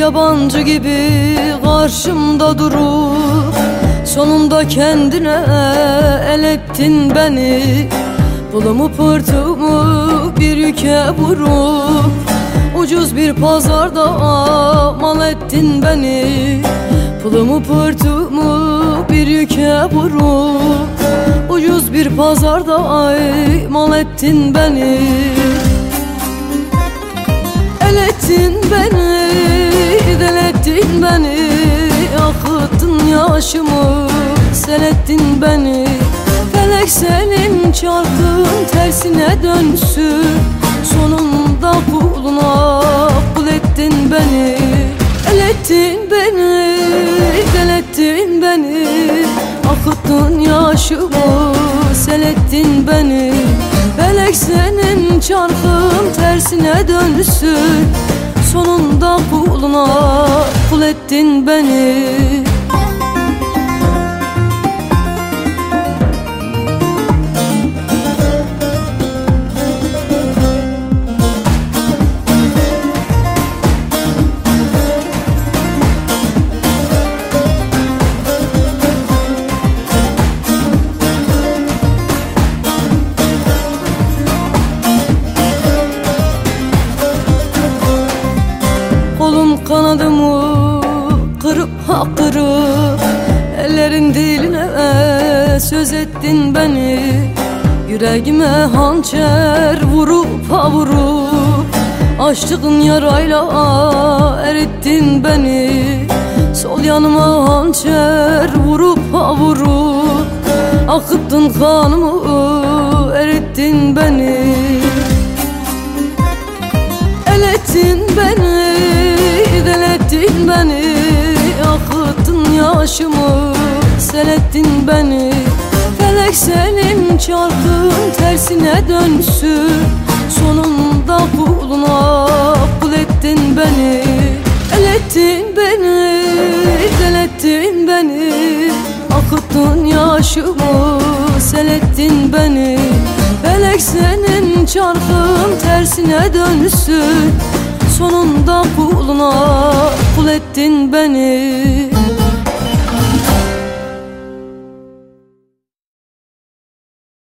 yabancı gibi karşımda durup Sonunda kendine el ettin beni. Pulumu pırtımı bir yüke vurup Ucuz bir pazarda mal ettin beni. Pulumu pırtımı bir yüke vurup Ucuz bir pazarda ay mal ettin beni delettin beni Akıttın yaşımı, sen ettin beni. Felek senin çarkın tersine dönsün. Sonunda kuluna kul ettin beni. El ettin beni, delettin beni. Akıttın yaşımı, sen ettin beni. Felek senin çarkın tersine dönsün. Sonunda kuluna kul ettin beni kanadımı kırıp ha kırıp Ellerin diline söz ettin beni. Yüreğime hançer vurup ha vurup Açtığın yarayla erittin beni. Sol yanıma hançer vurup ha vurup Akıttın kanımı erittin beni Yaşımı, sen ettin beni. Felek senin çarkın tersine dönsün. Sonunda kuluna kul ettin beni. El ettin beni, delettin beni. Akıttın yaşımı, sen ettin beni. Felek senin çarkın tersine dönsün. Sonunda kuluna kul ettin beni